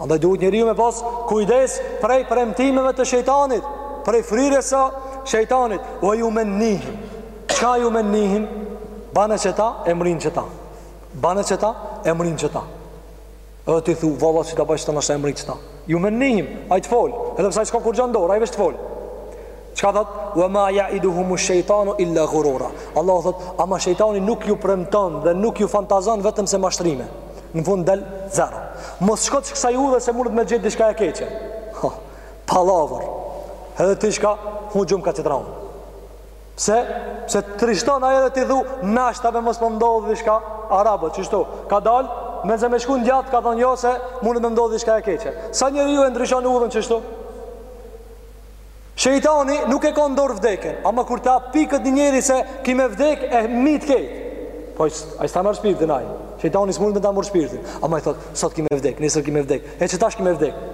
Andaj duhet njeriu me pas kujdes prej premtimeve të shejtanit, prej fryrjes së shejtanit. Wa jumennihim. Çka jumennihim? Bane qëta, e mrrin qëta. Bane qëta, e mrrin qëta. Edhe ti thu, valla qëta bajsha, kisha e mrritë qëta. Jumennihim, ai të fol, edhe pse ai s'ka kurgja n'dorë, ai veç të fol. Çka thot? Ve ma jaiduhumu shejtanu illa gurura. Allah thot, ama shejtani nuk ju premton dhe nuk ju fantazan vetëm se mashtrime. Në fund del, zero. Mos shko te qëkësaj udhe se mundet me gjetë diçka e keqe. Ha, palavër. Edhe ti çka, hu gjumë ka qit tra unë. Pse? Pse të trishton ai edhe ti thu nashta me mos më ndodh diçka arabët, qështu? Ka dalë, me ze me shku në gjah, ka thonë jo se mundet me ndodhë diçka e keqe. Sa njeriu e ndryshon udhën qështu? Shejtani nuk e ka n'dorë vdekën, ama kur ta pikat një njeri se ki me vdekë, e myt krejt. Po, ai s'ta merr shpirtin ai. Shejtani s'mundet me ta marrë shpirtin. Ama i thotë, sot ki me vdekë, nesër ki me vdekë, e qetash ki me vdekë.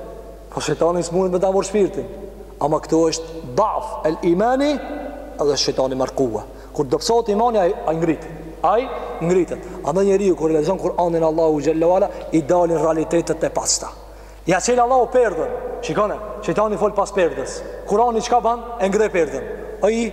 Po shejtani s'munet me ta marr shpirtin. Ama këtu është daf el imani edhe shejtani markua. Kur dobësohet imani ai ai ngrit. Ai ngritet. Andaj njeriu kur lexon Kur'anin Allahu xhele ue ala i dalin realitetet e pastra. Ja çel Allahu perdën. Shikone, shejtani fol pas perdës. Kur'ani çka ban? E ngre perdën. Ai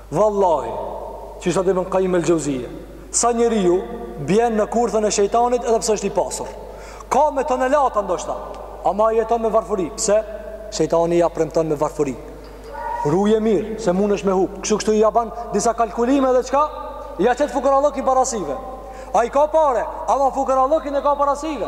Vallahi, qysh tha Ibn Kajim el-Xheuzije, sa njeriu bjen në kurthën e shejtanit edhe pse është i pasur. Ka me tonelata ndoshta, ama ai jeton me varfëri. Pse? Shejtani ia premton me varfëri. Ruje mirë, se mundesh me hup. Kështu kështu ia ban disa kalkulime edhe çka? Ja qet fukarallëkin para syve. Ai ka pare, ama fukarallëkin e ka para syve.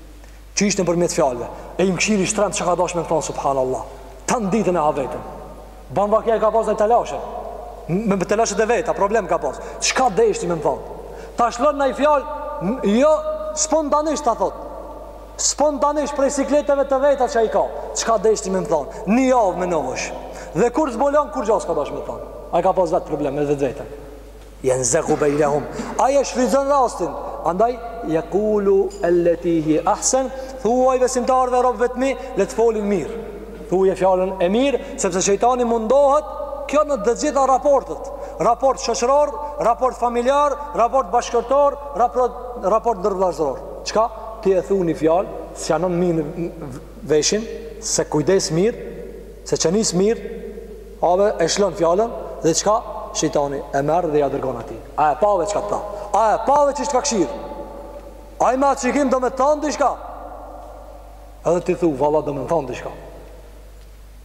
që ishte përmjet fjalëve e m'këshiri shtrem çka ka dasht me thon subhanallah tan ditën e ha veten ban vaki ai ka pas ai telashe me me telashe të veta problem ka pas çka deshti me thon ta shlon naj fjalë jo spontanisht ta thot spontanisht prej sikleteve të veta që ai ka çka deshti me thon një javë menon dhe kur zbulon kurgjo s'ka dasht me thon ai ka pas vet problem me vetveten Jenzegu bejnehum Ai e shfrytëzon rastin Andaj jekulu elleti hije ahsen Thuaj besimtarëve robëve të mi Le të folin mirë Thuje fjalën e mirë Sepse shejtani mundohet Kjo në të gjitha raportet Raport shoqëror Raport familjar Raport bashkëshortor Raport, raport ndërvllazor Çka? Ti e thu një fjalë S'ja vnon mirë veshin S'e kujdes mirë S'e qënis mirë Ave e shlon fjalën dhe çka shejtani e merr dhe ja dërgon atij. A e pave çka të tha? A e pave qysh t'ka kshir? Ai me atë shikim do me thon diçka. Edhe ti thu valla do me thon diçka.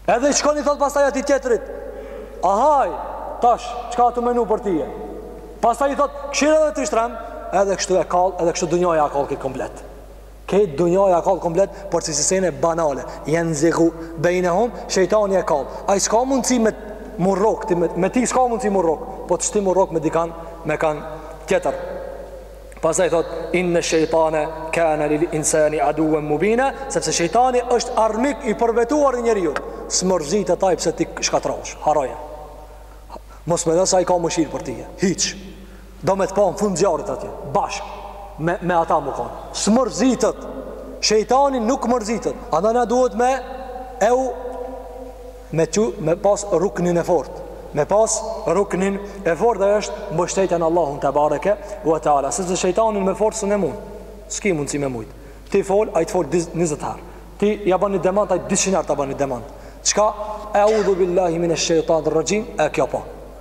Edhe shkon i thot pastaj atij tjetrit. Ahaj, tash çka a tu menu për ty? Pastaj i thot, "Këshire edhe ti shtrem." Edhe kështu e kall, edhe kështu dunjaja a kall këtë komplet. Këtë dunjaja a kall komplet Për si sene banale Jenzegu bejnehum Shejtani e kall Ai s'ka mundësi me u rrok ti, me, me ty s'ka mundësi m'u rrok Po të shtin m'u rrok me dikan Me kan tjetër Pastaj thot Inne shejtane kane lil insani aduven mubina Sepse shejtani është armik i përbetuar i njeriut S'mërzitet ai pse ti shkatrrohesh Harroje Mos meno se ai ka mëshirë për ty Hiç Do me të pa në fund zjarrit atje, bashk me, me ata me kon. S'mërzitet, shejtani nuk mërzitet. Andaj na duhet me e u me, që, me pas ruknin e fort. Me pas ruknin e fort dhe është mbështetja në Allahun tebareke ue teala. Se se shejtanin me forcë s'e mund, s'ki mundësi me mujt. Ti fol, ai të fol 20 herë. Ti ja ban një demant, ai 200 herë ta ban një demant. Çka? Eudhu billahi mine shejtani rraxhim, e kjo po.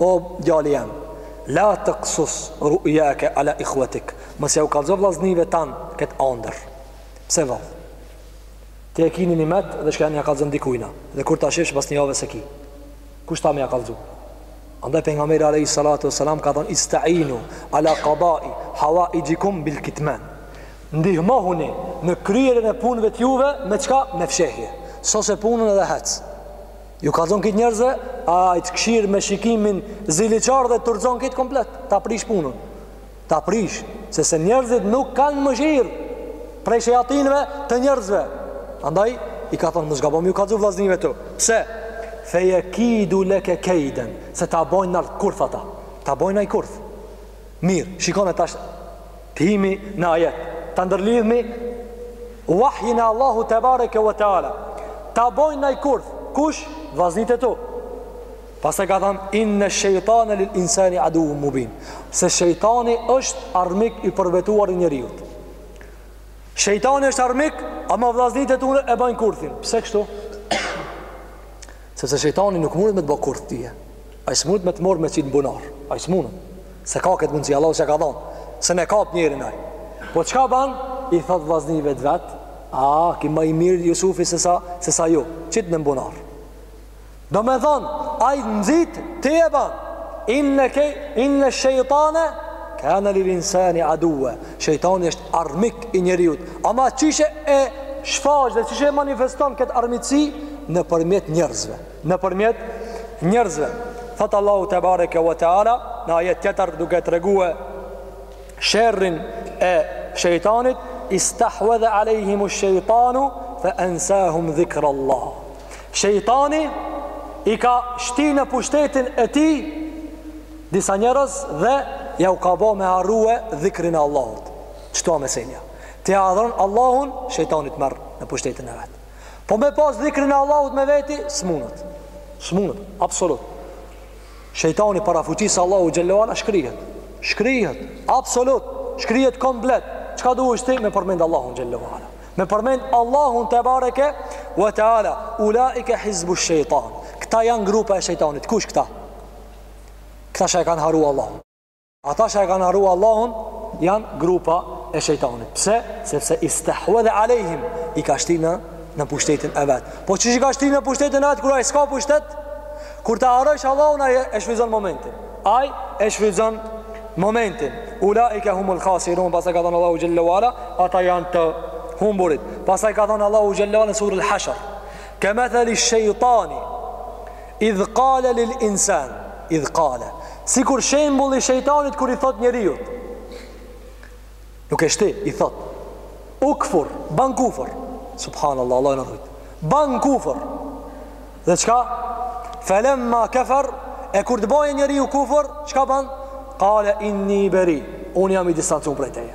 O djali jem, la taqsus ru'yaka ala ikhwatik. Mos ja u kallxo vllaznive tan kët ëndërr. Pse vall? Ti e ki ni nimet dhe shkon ja kallxon dikujna. Dhe kur ta shihsh pas një jave s'e ki. Kush t'tha me ja kallxu? Andaj pejgamberi alayhi salatu wasalam ka thënë istainu ala qada'i hawaijikum bil kitman. Ndihmohuni në kryerjen e punëve të juve me çka? Me fshehje. Sose punën edhe hec. Ju kallzon krejt njerëzve, ai të këshir me shikimin ziliqar dhe të rrëzon krejt komplet, ta prish punën. Ta prish, se se njerëzit nuk kanë mëshirë prej shejatinve të njerëzve. Andaj, i ka thonë, mos gabo me ju kallzu vllaznive tu. Pse? Fe jekidu leke kejden, se ta bojnë naj kurth ata. Ta bojnë naj kurth. Mirë, shikone tash Himi në ajet, ta ndërlidhmi wahjin e Allahut tebareke ve teala. Ta bojnë naj kurth, kush vllaznit e tu. Pastaj ka thënë inna shejtana lil insani aduwwun mubin. Se shejtani është armik i përbetuar i njeriut. Shejtani është armik, ama vllaznit e tu e bojnë kurthin. Pse kështu? Sepse shejtani nuk mundet me të bo kurth tyje. Ai s'mundet me të marrë me t'qitë n'bunar. Ai s'mundet. S'e ka këtë mundësi, Allah s'ja ka dhonë. S'un e kap njerin ai. Po çka ban? I thotë vllaznive të vet. A, ki ma i mirë Jusufi se sa, se sa ju. Qitne n'bunar. Domethonë, ai nxit, ti e ban. Inne kej, inne shejtane kane lil insani aduve. Shejtani është armik i njeriut. Ama qysh e shfaq dhe qysh e manifeston këtë armiqësi, nëpërmjet njerëzve nëpërmjet njerëzve thot Allahu tebareke ve teala në ajet tjetër duke tregue sherrin e shejtanit istahwadha alejhim ash-shaytanu fa ansahum dhikra Allah shejtani i ka shti në pushtetin e tij disa njerëz dhe ja u ka bo me harrue dhikrin e Allahut çto mesenja ti adhron Allahun shejtani të merr në pushtetin e vet Po me pas dhikrin e Allahut me veti, s'munët. S'munët, absolut. Shejtani para fuqisë Allahut xhel-le ve ala shkrihet. Shkrihet, absolut. Shkrihet komplet. Çka duhesh ti me përmend Allahun xhel-le ve ala? Me përmend Allahun tebareke wa ta'ala, ulaike hizbu shejtan. Këta janë grupa e shejtanit. Kush këta? Këta që e kanë harru Allahun. Ata që e kanë harru Allahun janë grupa e shejtanit. Pse? Sepse istahwedhe alejhim i ka shti në, në pushtetin e vet. Po qysh i ka shti në pushtetin e vet, kur ai s'ka pushtet, kur ta harrojsh Allahun, ai e shfrytëzon momentin. Ai e shfrytëzon momentin. Ulaike humul khasirun, pastaj ka thonë Allahu xhel-le ve ala, ata janë të humburit. Pastaj ka thonë Allahu xhel-le ve ala në suretul Hashr. Kemetheli shejtani, Idh kale lil insan, idh kale. Sikur shembulli i shejtanit kur i thot njeriut. Nuk e shti, i thot. Ukfur, ban kufër. Subhanallahu, Allah na rujt. Ban kufër. Dhe çka? Falamma kafar, e kur të bëjë njeriu kufër, çka ban? Kale inni beri, unë jam i distancun prej teje.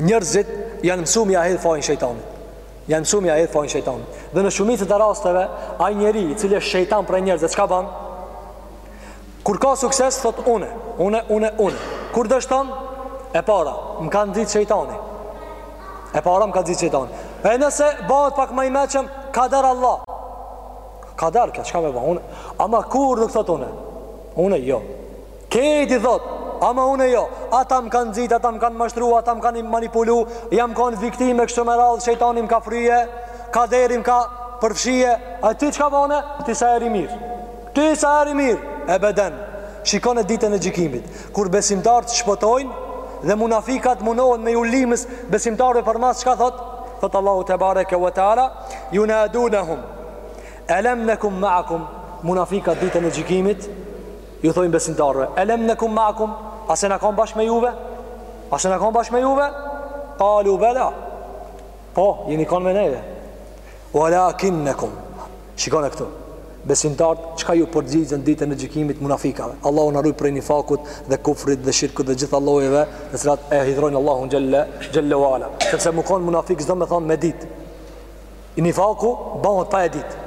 njerëzit janë mësu m'ia hedh fajin shejtanit. Janë mësu m'ia hedh fajin shejtanit. Dhe në shumicet e rasteve, ai njeri i cili është shejtan prej njerëzve, çka ban? Kur ka sukses, thot une, une, une, une. Kur dështon, e para, më ka nxit shejtani. E para, më ka nxit shejtani. E nëse bëhet pak më i meçëm, kader Allah. Kader ka, çka me ba, une. Ama kur nuk thot une? Une, jo. Krejt i thot, ama une jo, ata më kanë nxit, ata më kanë mashtru, ata më kanë manipulu, jam kanë viktimë e kështu me radhë, shejtani m'ka fry, kaderi m'ka përfshi, a ti çka bane? Ti sa heri mirë, ti sa heri mirë, ebeden, shikone ditën e gjykimit, kur besimtarët shpëtojnë, dhe munafikat munohen me ju limës besimtarëve përmas, çka thot? Thot Allahu te bareke wa ta'ala, junadunehum, elem nekum ma'akum, munafikat ditën e gjykimit, Ju thojnë besimtarëve, elem nekum ma'akum, a s'jena kan bashkë me juve? A s'jena kan bashkë me juve? Kalu bela, po, jeni kanë me neve. Wa lakinnekum, shikone këtu, besimtarët, çka ju përgjigjen ditën e gjykimit munafikave? Allahu na rujt prej nifakut dhe kufrit dhe shirkut dhe gjitha llojeve të cilat e hidhërojnë Allahun xhele, xhele ue ala. Sepse me kanë munafik s'do me thonë me ditë. Nifaku bëhet pa e ditë.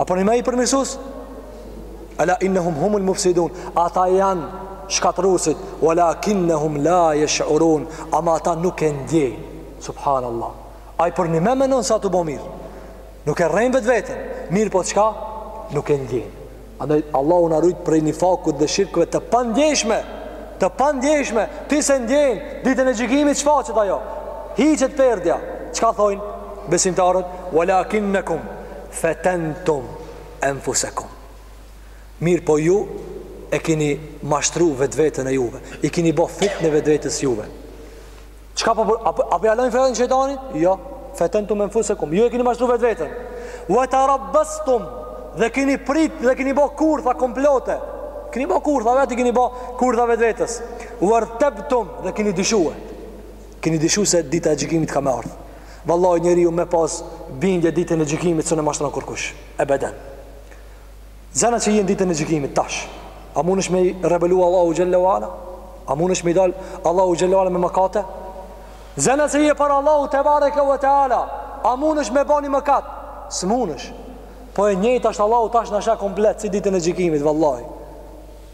A përnime je përmirësus? Ala innehum humul mufsidun Ata janë shkatërrusit Wa lakinnehum la jesh'urun Ama ata nuk e ndjejnë Subhanallah Ai përnime menon se a tu bo mirë Nuk e rren vetveten Mirëpo çka? Nuk e ndjen Andaj Allahu na rujt prej nifakut dhe shirkve të pandjeshme Të pandjeshme Ti s'e ndjen Ditën e gjykimit shfaqet ajo Hiqet perdja Çka thojnë besimtarët? Wa lakinnekum Fetentum enfusekum Mirëpo ju e keni mashtru vetveten e juve, i keni bë fitnë vetvetes juve. Çka po a po, a po ja lajnë fajin shejtanit? Jo. Fetentum enfusekum Ju e keni mashtru vetvetën. Wa tarabbastum dhe keni prit dhe keni bë kurtha komplote. Keni bë kurtha vetë, i keni bë kurtha vetvetes. Wartabtum dhe keni dyshue. Keni dyshu se dita e gjykimit ka me ardh Vallahi njeriu me pas bindje ditën e gjykimit sun e mashtron kurkush ebeden Zemno që je n' ditën e gjykimit tash A munesh me i rebelu Allahu xhelle ue ala A munesh me i dal Allahu xhelle ue ala me mëkate Zemno që je para Allahu tebareke ue teala A munesh me ba ni mëkat S'munesh Po e njëjtë ashtë Allahu tash na sheh komplet si ditën e gjykimit Vallahi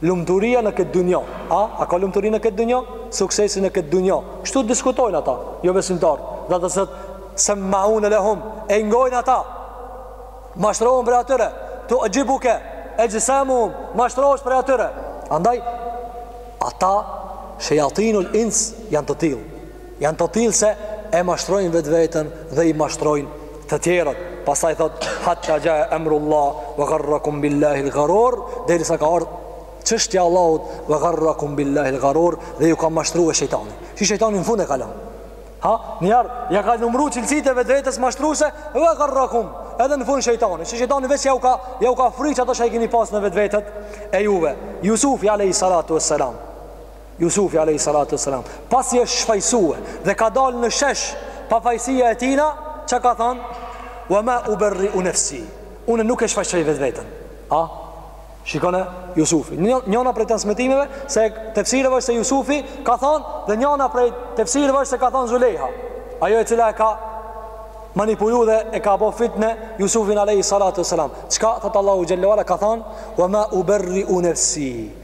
Lumturia në këtë dunja, a? A ka lumturia në këtë dunja? Suksesi në këtë dunja. Kështu diskutojnë ata, jo besimtar. Dhe ata thotë, "Semmaune lehum", i ngojnë ata. Mashtrohen prej atyre, tuxhibuke exhsamuhum, mashtrohesh prej atyre. Andaj ata shejatinul ins janë të tillë. Janë të tillë se e mashtrojnë vetveten dhe i mashtrojnë të tjerët. Pastaj thot hatta ja amrullah wa gharrakum billahi al-gharur, derisa ka ardh çështja e Allahut wa gharrakum billahi al-gharur dhe ju ka mashtrue shejtani. Si shejtanin në fund e ka lon. Ha, njerë, ja ka numru cilësitë e vetvetes mashtruse, wa gharrakum, edhe në fund shejtani, që shejtani veç ja u ka, ja u ka fry ato që i kini pas në vetvetet e juve. Jusufi, alejhi salatu ve selam, Jusufi alejhi salatu selam, pasi është shfajsue dhe ka dalë në shesh pafajësia e tina, çka ka thonë? Wa ma uberriu nefsi, unë nuk e shfajsoj vetveten. A? Shikone, Jusufi. Njona prej tefsireve, se tefsireve është se Jusufi ka thonë, dhe njona prej tefsireve është se ka thonë Zulejha. Ajo e cila e ka manipulu dhe e ka bo fitne Jusufin alejhi salatu selam. Çka, thotë Allahu xhelle ue ala, ka thonë? Wa ma uberriu nefsi, unë nuk e shfajsoj vetveten.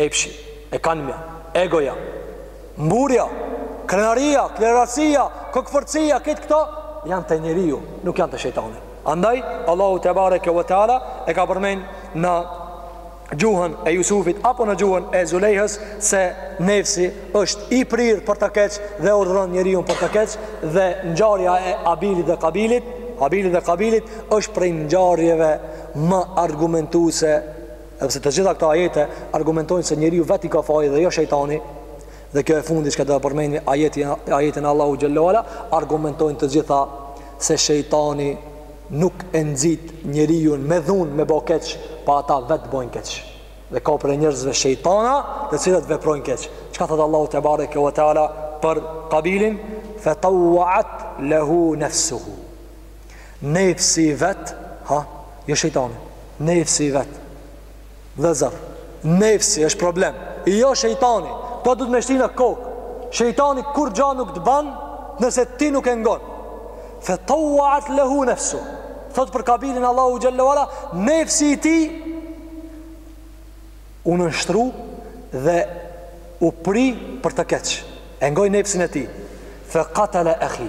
Epshi, lakmia, egoja, mburrja, krenaria, krenaria, kokëfortësia, këtë këto janë te njeriu, nuk janë te shejtani. Andaj Allahu tebareke ve teala e ka përmend në gjuhën e Jusufit apo në gjuhën e Zulejhës se nefsi është i prirë për të keq dhe urdhëron njeriun për të keq dhe ngjarja e Abilit dhe Kabilit, Abilit dhe Kabilit është prej ngjarjeve më argumentuese Edhe pse të gjitha këto ajete argumentojnë se njeriu vetë ka faj dhe jo shejtani, dhe kjo e fundit që do të përmendni ajeti ajetin Allahu xhelle ue ala argumentojnë të gjitha se shejtani nuk e nxit njeriun me dhunë me bo keq, po ata vetë bojnë keq. Dhe ka prej njerëzve shejtana, të cilët veprojnë keq. Çka thot Allahu tebareke ve teala për Kabilin? Fatawat lahu nafsuhu. Nefsi i vet, ha, jo shejtani. Nefsi i vet. Vëzër, nefsi është problem. Jo shejtani, po don me shti në kokë. Shejtani kurgja nuk të ban, nëse ti nuk e ngon. Fe tavve'at lehu nefsuhu. Thotë për kabilin Allahu xhelle ve ala, nefsi i tij iu nënshtru dhe i pri për të keq. E ngoj nefsin e tij. Fe katale ehi.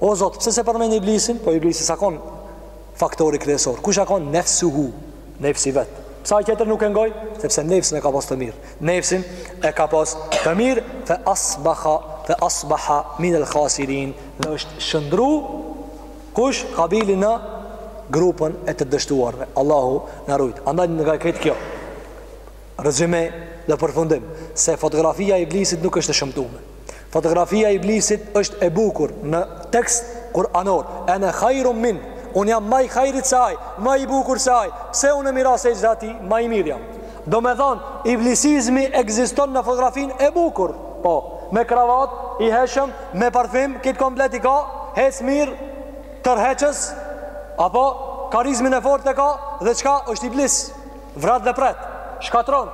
O Zot, pse s'e përmend iblisin? Po iblisi s'a kon faktori kryesor. Kush a kon nefsuhu, nefsi i vet. Pse ai tjetër nuk e ngoj? Sepse nefsin e ka pas të mirë. Nefsin e ka pas të mirë, fa asbaha fa asbaha min al khasirin. Dhe është shndrru kush Kabili në grupën e të dështuarve. Allahu na rujtë. Andaj nga krejt kjo. Rezyme dhe përfundim, se fotografia e Iblisit nuk është e shëmtume. Fotografia e Iblisit është e bukur në tekst Kur'anor, ene khajrun minh, unë jam ma i hajrit se aj, ma i bukur se aj, pse unë me iu ra në sexhde atij, ma i mirë jam. Domethonë, Iblisizmi ekziston në fotografinë e bukur, po, me kravat, i hijshëm, me parfim, kitë komplet i ka, hec mirë, tërheqës, apo, karizmën e fortë e ka, dhe çka është Iblis. Vrat dhe pret, shkatrron.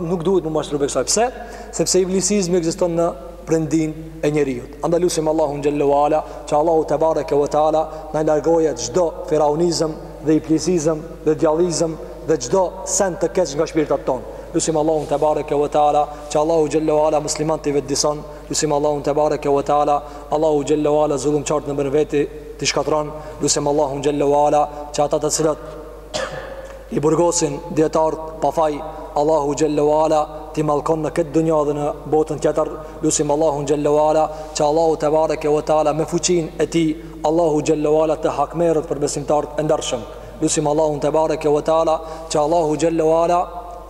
Nuk duhet m'u mashtru prej kësaj. Pse? Sepse iblisizmi ekziston në brendinë e njeriut. Andaj lusim Allahun xhelle ve ala, që Allahu tebareke ve teala na largojë çdo firaunizëm dhe iblisizëm dhe djallizëm dhe çdo send të keq nga shpirtat tonë. Lusim Allahun tebareke ve teala, që Allahu xhelle ve ala muslimanët t'i vetëdijson. Lusim Allahun tebareke ve teala, Allahu xhelle ve ala zullumqarët ndërmjet veti t'i shkatrron. Lusim Allahun xhelle ve ala, që ata të cilët i burgosin dijetarët pa faj Allahu xhelle ve ala t'i mallkon në këtë dunja dhe në botën tjetër lusim Allahun xhelle ve ala që Allahu tebareke ve teala me fuqinë e tij Allahu xhelle ve ala të hakmerret për besimtarët e ndershëm lusim Allahun tebareke ve teala që Allahu xhelle ve ala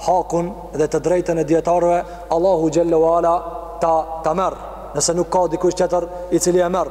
hakun dhe të drejtën e dijetarëve Allahu xhelle ve ala ta, ta merr nëse nuk ka dikush tjetër i cili e merr